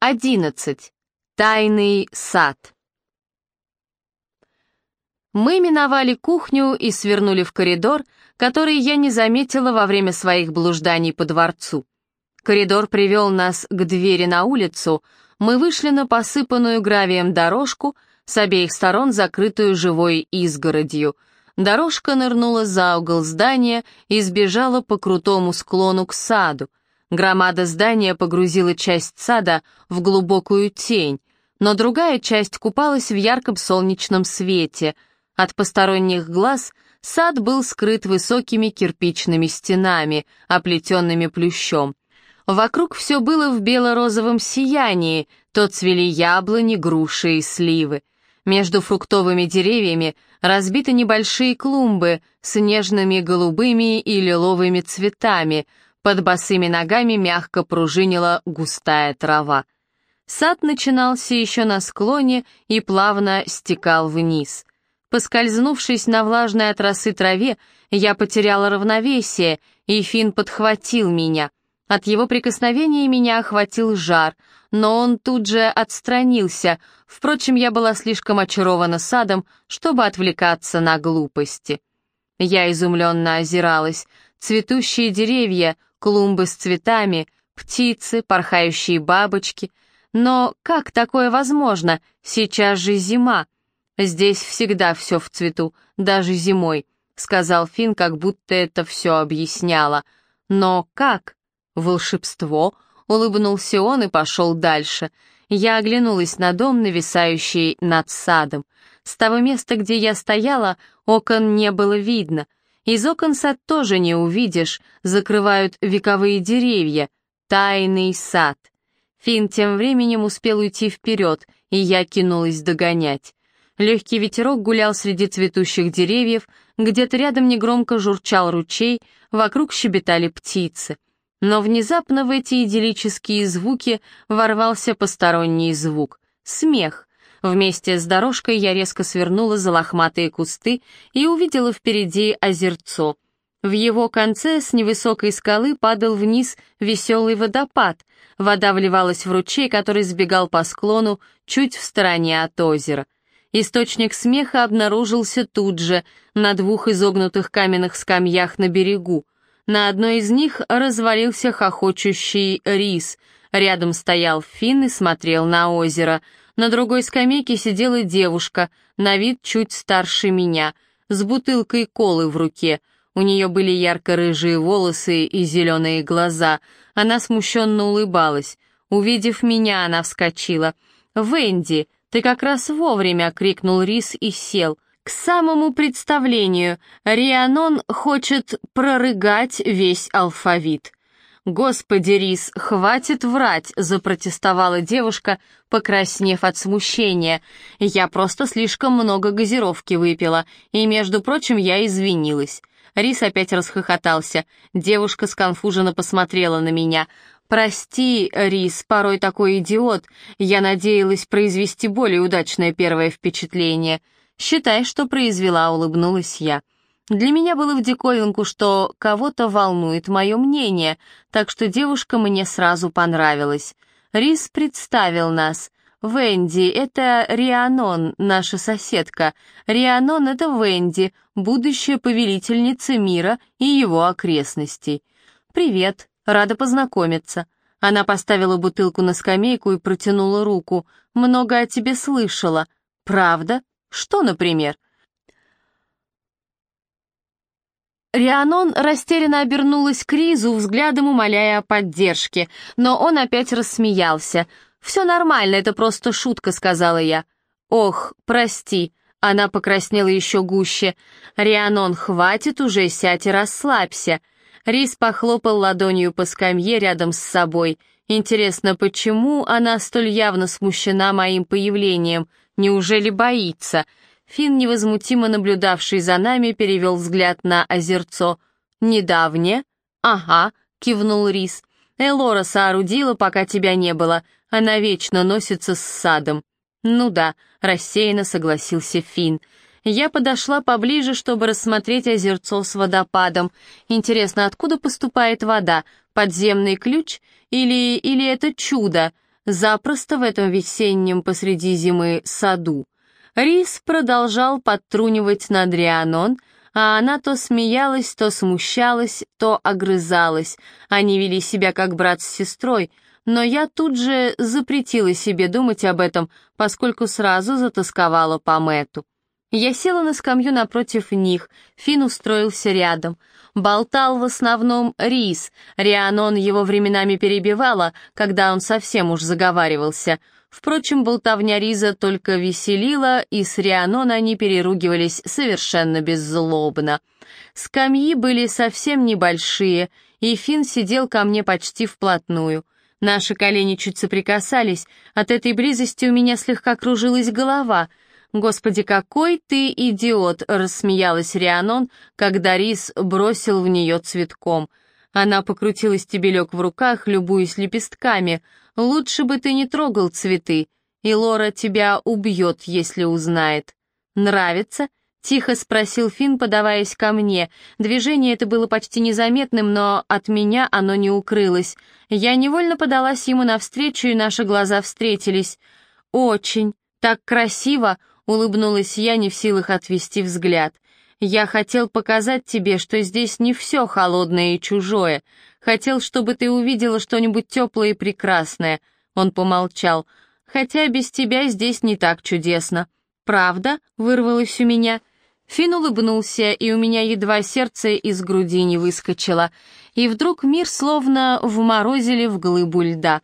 11. Тайный сад. Мы миновали кухню и свернули в коридор, который я не заметила во время своих блужданий по дворцу. Коридор привел нас к двери на улицу, мы вышли на посыпанную гравием дорожку, с обеих сторон закрытую живой изгородью. Дорожка нырнула за угол здания и сбежала по крутому склону к саду. Громада здания погрузила часть сада в глубокую тень, но другая часть купалась в ярком солнечном свете. От посторонних глаз сад был скрыт высокими кирпичными стенами, оплетенными плющом. Вокруг все было в бело-розовом сиянии, то цвели яблони, груши и сливы. Между фруктовыми деревьями разбиты небольшие клумбы с нежными голубыми и лиловыми цветами — под босыми ногами мягко пружинила густая трава. Сад начинался еще на склоне и плавно стекал вниз. Поскользнувшись на влажной от росы траве, я потеряла равновесие, и Фин подхватил меня. От его прикосновения меня охватил жар, но он тут же отстранился. Впрочем, я была слишком очарована садом, чтобы отвлекаться на глупости. Я изумленно озиралась. Цветущие деревья, клумбы с цветами, птицы, порхающие бабочки. Но как такое возможно? Сейчас же зима. Здесь всегда все в цвету, даже зимой, сказал Фин, как будто это все объясняло. Но как? Волшебство? Улыбнулся он и пошел дальше. Я оглянулась на дом, нависающий над садом. С того места, где я стояла, окон не было видно — из окон сад тоже не увидишь, закрывают вековые деревья. Тайный сад. Фин тем временем успел уйти вперед, и я кинулась догонять. Легкий ветерок гулял среди цветущих деревьев, где-то рядом негромко журчал ручей, вокруг щебетали птицы. Но внезапно в эти идиллические звуки ворвался посторонний звук — смех. Вместе с дорожкой я резко свернула за лохматые кусты и увидела впереди озерцо. В его конце с невысокой скалы падал вниз веселый водопад. Вода вливалась в ручей, который сбегал по склону чуть в стороне от озера. Источник смеха обнаружился тут же, на двух изогнутых каменных скамьях на берегу. На одной из них развалился хохочущий рис. Рядом стоял Финн и смотрел на озеро — на другой скамейке сидела девушка, на вид чуть старше меня, с бутылкой колы в руке. У нее были ярко-рыжие волосы и зеленые глаза. Она смущенно улыбалась. Увидев меня, она вскочила. «Венди, ты как раз вовремя!» — крикнул Рис и сел. «К самому представлению Рианон хочет прорыгать весь алфавит». «Господи, Рис, хватит врать!» — запротестовала девушка, покраснев от смущения. «Я просто слишком много газировки выпила, и, между прочим, я извинилась». Рис опять расхохотался. Девушка сконфуженно посмотрела на меня. «Прости, Рис, порой такой идиот. Я надеялась произвести более удачное первое впечатление». «Считай, что произвела», — улыбнулась я. Для меня было в диковинку, что кого-то волнует мое мнение, так что девушка мне сразу понравилась. Рис представил нас. «Венди, это Рианон, наша соседка. Рианон — это Венди, будущая повелительница мира и его окрестностей. Привет, рада познакомиться». Она поставила бутылку на скамейку и протянула руку. «Много о тебе слышала. Правда? Что, например?» Рианон растерянно обернулась к Ризу, взглядом умоляя о поддержке, но он опять рассмеялся. «Все нормально, это просто шутка», — сказала я. «Ох, прости», — она покраснела еще гуще. «Рианон, хватит уже, сядь и расслабься». Риз похлопал ладонью по скамье рядом с собой. Интересно, почему она столь явно смущена моим появлением? Неужели боится?» Фин, невозмутимо наблюдавший за нами, перевел взгляд на озерцо. «Недавнее?» «Ага», — кивнул Рис. «Элора соорудила, пока тебя не было. Она вечно носится с садом». «Ну да», — рассеянно согласился Фин. Я подошла поближе, чтобы рассмотреть озерцо с водопадом. Интересно, откуда поступает вода? Подземный ключ? Или, или это чудо? запросто в этом весеннем посреди зимы саду. Рис продолжал подтрунивать над Рианон, а она то смеялась, то смущалась, то огрызалась. Они вели себя как брат с сестрой, но я тут же запретила себе думать об этом, поскольку сразу затасковала по Мэту. Я села на скамью напротив них, Фин устроился рядом. Болтал в основном Рис, Рианон его временами перебивала, когда он совсем уж заговаривался — Впрочем, болтовня Риза только веселила, и с Рианон они переругивались совершенно беззлобно. Скамьи были совсем небольшие, и Фин сидел ко мне почти вплотную. Наши колени чуть соприкасались, от этой близости у меня слегка кружилась голова. «Господи, какой ты идиот!» — рассмеялась Рианон, когда Риз бросил в нее цветком. Она покрутила стебелек в руках, любуясь лепестками — Лучше бы ты не трогал цветы, и Лора тебя убьет, если узнает. Нравится? Тихо спросил Финн, подаваясь ко мне. Движение это было почти незаметным, но от меня оно не укрылось. Я невольно подалась ему навстречу, и наши глаза встретились. «Очень, так красиво!» — улыбнулась я, не в силах отвести взгляд. «Я хотел показать тебе, что здесь не все холодное и чужое. Хотел, чтобы ты увидела что-нибудь теплое и прекрасное». Он помолчал. «Хотя без тебя здесь не так чудесно». «Правда?» — вырвалось у меня. Фин улыбнулся, и у меня едва сердце из груди не выскочило. И вдруг мир словно вморозили в глыбу льда.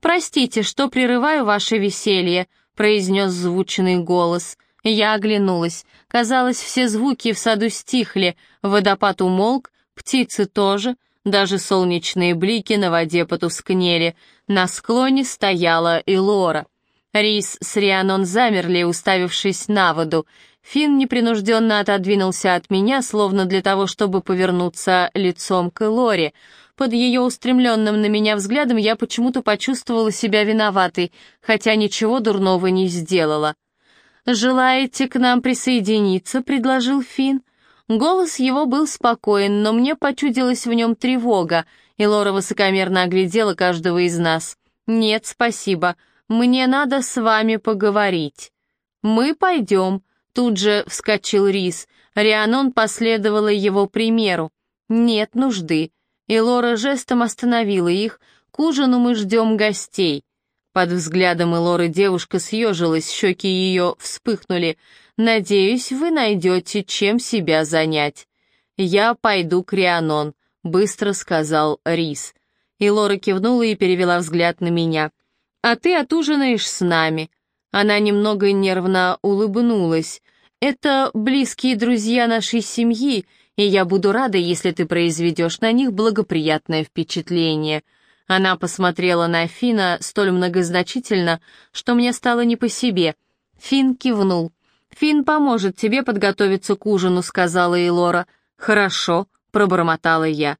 «Простите, что прерываю ваше веселье», — произнес звучный голос. Я оглянулась. Казалось, все звуки в саду стихли, водопад умолк, птицы тоже — даже солнечные блики на воде потускнели. На склоне стояла и Лора. Рис с Рианон замерли, уставившись на воду. Финн непринужденно отодвинулся от меня, словно для того, чтобы повернуться лицом к Лоре. Под ее устремленным на меня взглядом я почему-то почувствовала себя виноватой, хотя ничего дурного не сделала. «Желаете к нам присоединиться?» — предложил Финн. Голос его был спокоен, но мне почудилась в нем тревога, и Лора высокомерно оглядела каждого из нас. «Нет, спасибо. Мне надо с вами поговорить». «Мы пойдем», — тут же вскочил Рис. Рианон последовала его примеру. «Нет нужды». И Лора жестом остановила их. «К ужину мы ждем гостей». Под взглядом Элоры девушка съежилась, щеки ее вспыхнули. Надеюсь, вы найдете, чем себя занять. Я пойду к Рианон, быстро сказал Рис. И Лора кивнула и перевела взгляд на меня. А ты отужинаешь с нами. Она немного нервно улыбнулась. Это близкие друзья нашей семьи, и я буду рада, если ты произведешь на них благоприятное впечатление. Она посмотрела на Фина столь многозначительно, что мне стало не по себе. Фин кивнул. «Финн поможет тебе подготовиться к ужину», — сказала Элора. «Хорошо», — пробормотала я.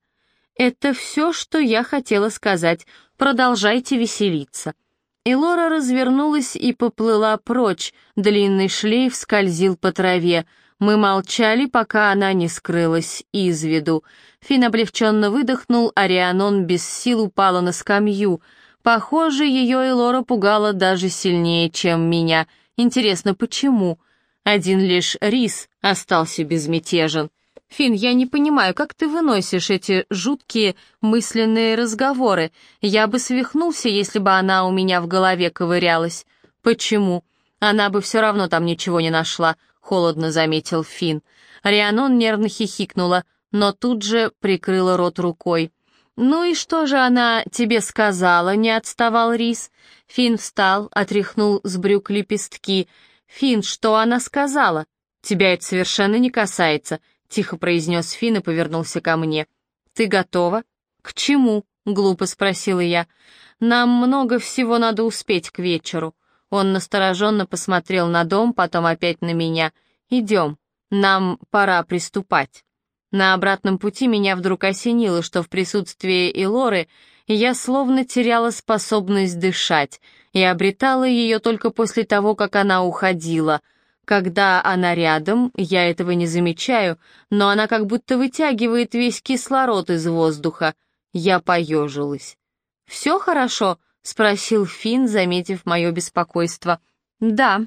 «Это все, что я хотела сказать. Продолжайте веселиться». Элора развернулась и поплыла прочь, длинный шлейф скользил по траве. Мы молчали, пока она не скрылась из виду. Фин облегченно выдохнул, а Рианон без сил упала на скамью. Похоже, ее Элора пугала даже сильнее, чем меня. Интересно, почему? Один лишь Рис остался безмятежен. Фин, я не понимаю, как ты выносишь эти жуткие мысленные разговоры? Я бы свихнулся, если бы она у меня в голове ковырялась. Почему? Она бы все равно там ничего не нашла, холодно заметил Фин. Рианон нервно хихикнула, но тут же прикрыла рот рукой. «Ну и что же она тебе сказала?» — не отставал Рис. Фин встал, отряхнул с брюк лепестки. «Фин, что она сказала?» «Тебя это совершенно не касается», — тихо произнес Фин и повернулся ко мне. «Ты готова?» «К чему?» — глупо спросила я. «Нам много всего надо успеть к вечеру». Он настороженно посмотрел на дом, потом опять на меня. «Идем, нам пора приступать». На обратном пути меня вдруг осенило, что в присутствии Илоры я словно теряла способность дышать и обретала ее только после того, как она уходила. Когда она рядом, я этого не замечаю, но она как будто вытягивает весь кислород из воздуха. Я поежилась. «Все хорошо?» — спросил Финн, заметив мое беспокойство. «Да».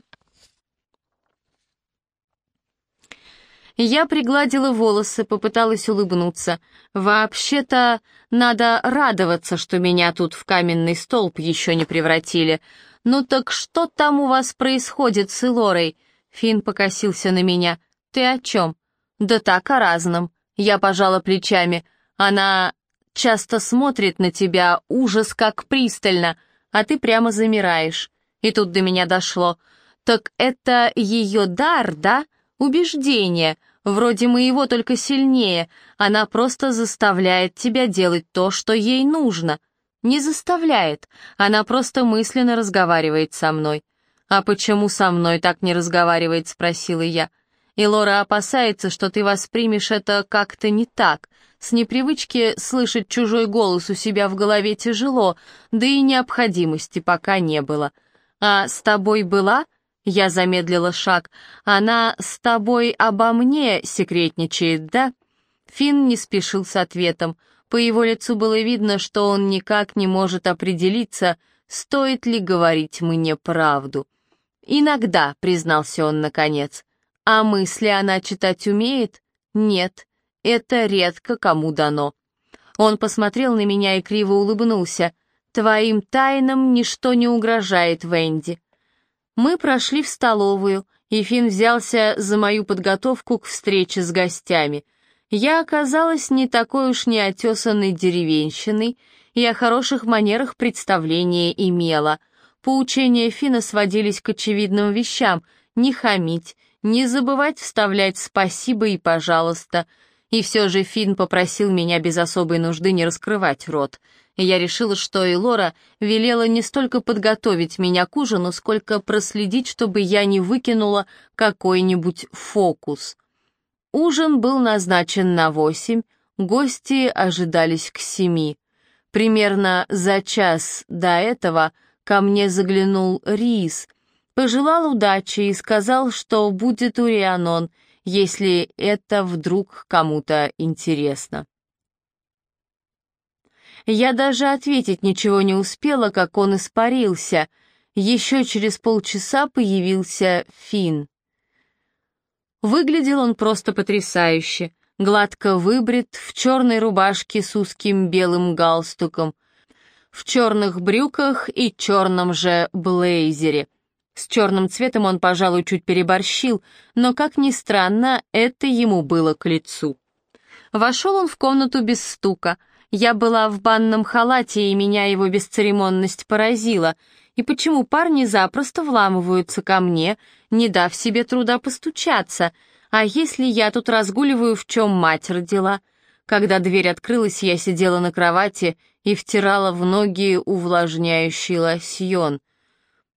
Я пригладила волосы, попыталась улыбнуться. Вообще-то, надо радоваться, что меня тут в каменный столб еще не превратили. Ну так что там у вас происходит с Илорой? Финн покосился на меня. Ты о чем? Да так, о разном. Я пожала плечами. Она часто смотрит на тебя, ужас как пристально, а ты прямо замираешь. И тут до меня дошло. Так это ее дар, да? Убеждение — Вроде моего, только сильнее. Она просто заставляет тебя делать то, что ей нужно. Не заставляет, она просто мысленно разговаривает со мной. «А почему со мной так не разговаривает?» — спросила я. И Лора опасается, что ты воспримешь это как-то не так. С непривычки слышать чужой голос у себя в голове тяжело, да и необходимости пока не было. «А с тобой была?» Я замедлила шаг. «Она с тобой обо мне секретничает, да?» Финн не спешил с ответом. По его лицу было видно, что он никак не может определиться, стоит ли говорить мне правду. «Иногда», — признался он наконец. «А мысли она читать умеет?» «Нет, это редко кому дано». Он посмотрел на меня и криво улыбнулся. «Твоим тайнам ничто не угрожает, Венди. Мы прошли в столовую, и Финн взялся за мою подготовку к встрече с гостями. Я оказалась не такой уж неотесанной деревенщиной и о хороших манерах представления имела. Поучения Фина сводились к очевидным вещам — не хамить, не забывать вставлять «спасибо» и «пожалуйста». И все же Финн попросил меня без особой нужды не раскрывать рот — я решила, что и Лора велела не столько подготовить меня к ужину, сколько проследить, чтобы я не выкинула какой-нибудь фокус. Ужин был назначен на восемь, гости ожидались к семи. Примерно за час до этого ко мне заглянул Рис, пожелал удачи и сказал, что будет у Рианон, если это вдруг кому-то интересно. Я даже ответить ничего не успела, как он испарился. Еще через полчаса появился Финн. Выглядел он просто потрясающе. Гладко выбрит, в черной рубашке с узким белым галстуком, в черных брюках и черном же блейзере. С черным цветом он, пожалуй, чуть переборщил, но, как ни странно, это ему было к лицу. Вошел он в комнату без стука — я была в банном халате, и меня его бесцеремонность поразила. И почему парни запросто вламываются ко мне, не дав себе труда постучаться? А если я тут разгуливаю, в чем мать родила? Когда дверь открылась, я сидела на кровати и втирала в ноги увлажняющий лосьон.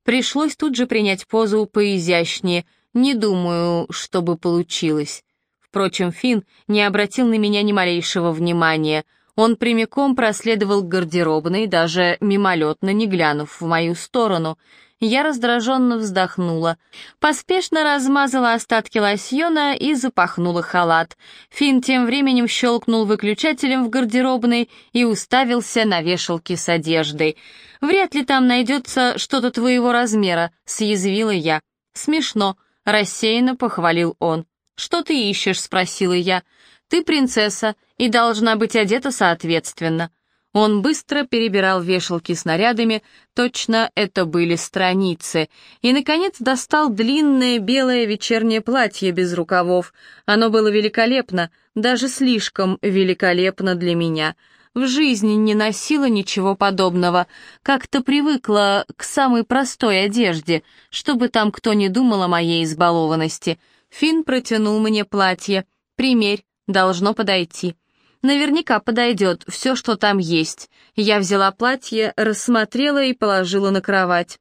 Пришлось тут же принять позу поизящнее, не думаю, чтобы получилось. Впрочем, Финн не обратил на меня ни малейшего внимания — он прямиком проследовал к гардеробной, даже мимолетно не глянув в мою сторону. Я раздраженно вздохнула, поспешно размазала остатки лосьона и запахнула халат. Финн тем временем щелкнул выключателем в гардеробной и уставился на вешалки с одеждой. «Вряд ли там найдется что-то твоего размера», — съязвила я. «Смешно», — рассеянно похвалил он. «Что ты ищешь?» — спросила я. Ты принцесса и должна быть одета соответственно». Он быстро перебирал вешалки с нарядами, точно это были страницы, и, наконец, достал длинное белое вечернее платье без рукавов. Оно было великолепно, даже слишком великолепно для меня. В жизни не носила ничего подобного, как-то привыкла к самой простой одежде, чтобы там кто не думал о моей избалованности. Финн протянул мне платье. «Примерь, Должно подойти. Наверняка подойдет все, что там есть. Я взяла платье, рассмотрела и положила на кровать.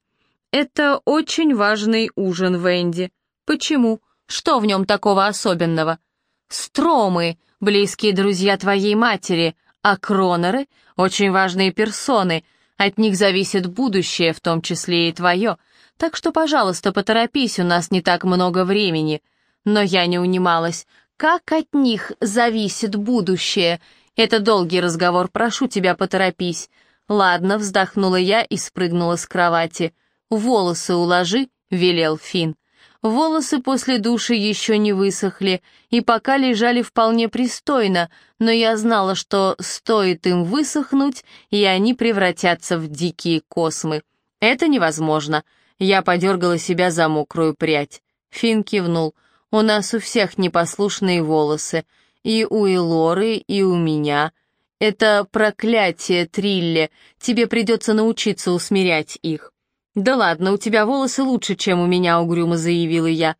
Это очень важный ужин, Венди. Почему? Что в нем такого особенного? Стромы, близкие друзья твоей матери, а кронеры — очень важные персоны. От них зависит будущее, в том числе и твое. Так что, пожалуйста, поторопись, у нас не так много времени. Но я не унималась. Как от них зависит будущее? Это долгий разговор, прошу тебя, поторопись. «Ладно», — вздохнула я и спрыгнула с кровати. «Волосы уложи», — велел Фин. Волосы после души еще не высохли и пока лежали вполне пристойно, но я знала, что стоит им высохнуть, и они превратятся в дикие космы. Это невозможно. Я подергала себя за мокрую прядь. Фин кивнул. «У нас у всех непослушные волосы. И у Элоры, и у меня. Это проклятие, Трилле. Тебе придется научиться усмирять их». «Да ладно, у тебя волосы лучше, чем у меня», — угрюмо заявила я.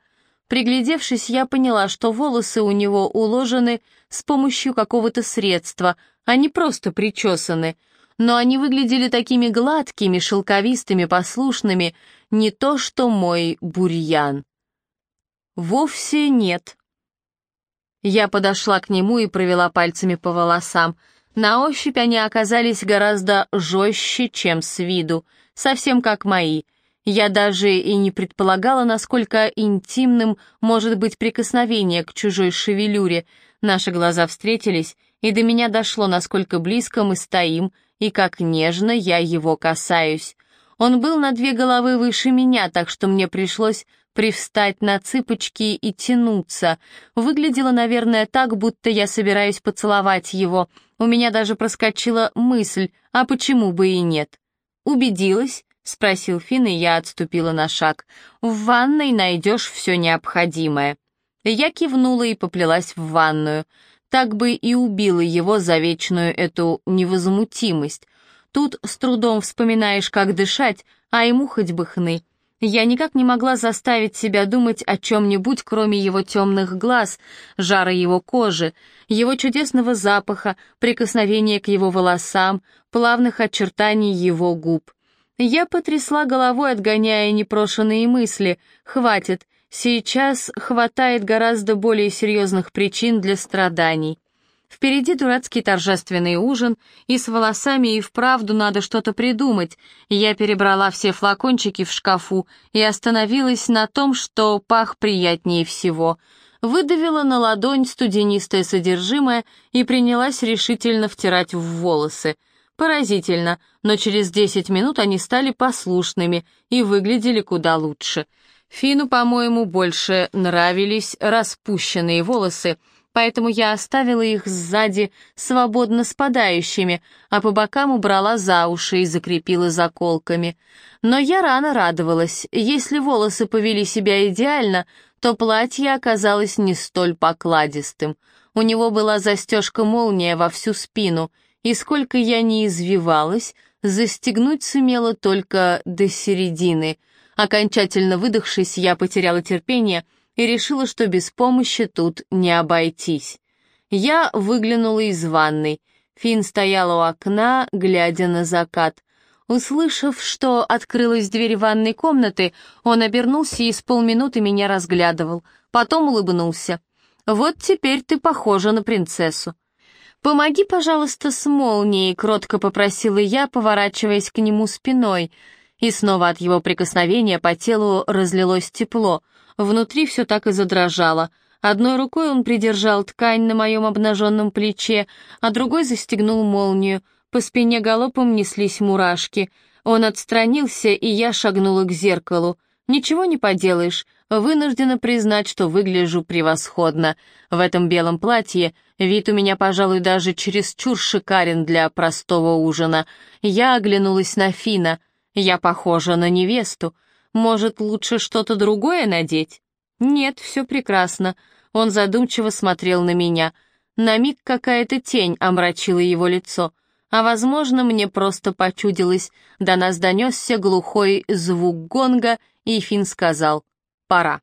Приглядевшись, я поняла, что волосы у него уложены с помощью какого-то средства, а не просто причесаны. Но они выглядели такими гладкими, шелковистыми, послушными, не то что мой бурьян. Вовсе нет. Я подошла к нему и провела пальцами по волосам. На ощупь они оказались гораздо жестче, чем с виду — совсем как мои. Я даже и не предполагала, насколько интимным может быть прикосновение к чужой шевелюре. Наши глаза встретились, и до меня дошло, насколько близко мы стоим, и как нежно я его касаюсь. Он был на две головы выше меня, так что мне пришлось привстать на цыпочки и тянуться. Выглядело, наверное, так, будто я собираюсь поцеловать его. У меня даже проскочила мысль, а почему бы и нет? «Убедилась?» — спросил Финн, и я отступила на шаг. «В ванной найдешь все необходимое». Я кивнула и поплелась в ванную. Так бы и убила его за вечную эту невозмутимость. Тут с трудом вспоминаешь, как дышать, а ему хоть бы хны. Я никак не могла заставить себя думать о чем-нибудь, кроме его темных глаз, жара его кожи, его чудесного запаха, прикосновения к его волосам, плавных очертаний его губ. Я потрясла головой, отгоняя непрошенные мысли. «Хватит, сейчас хватает гораздо более серьезных причин для страданий». Впереди дурацкий торжественный ужин, и с волосами и вправду надо что-то придумать. Я перебрала все флакончики в шкафу и остановилась на том, что пах приятнее всего. Выдавила на ладонь студенистое содержимое и принялась решительно втирать в волосы. Поразительно, но через десять минут они стали послушными и выглядели куда лучше. Фину, по-моему, больше нравились распущенные волосы — поэтому я оставила их сзади свободно спадающими, а по бокам убрала за уши и закрепила заколками. Но я рано радовалась. Если волосы повели себя идеально, то платье оказалось не столь покладистым. У него была застежка-молния во всю спину, и сколько я не извивалась, застегнуть сумела только до середины. Окончательно выдохшись, я потеряла терпение — и решила, что без помощи тут не обойтись. Я выглянула из ванной. Фин стоял у окна, глядя на закат. Услышав, что открылась дверь ванной комнаты, он обернулся и с полминуты меня разглядывал. Потом улыбнулся. «Вот теперь ты похожа на принцессу». «Помоги, пожалуйста, с молнией», — кротко попросила я, поворачиваясь к нему спиной. И снова от его прикосновения по телу разлилось тепло — Внутри все так и задрожало. Одной рукой он придержал ткань на моем обнаженном плече, а другой застегнул молнию. По спине галопом неслись мурашки. Он отстранился, и я шагнула к зеркалу. Ничего не поделаешь, вынуждена признать, что выгляжу превосходно. В этом белом платье вид у меня, пожалуй, даже чересчур шикарен для простого ужина. Я оглянулась на Фина. Я похожа на невесту. Может, лучше что-то другое надеть? Нет, все прекрасно. Он задумчиво смотрел на меня. На миг какая-то тень омрачила его лицо. А, возможно, мне просто почудилось. До нас донесся глухой звук гонга, и Финн сказал «Пора».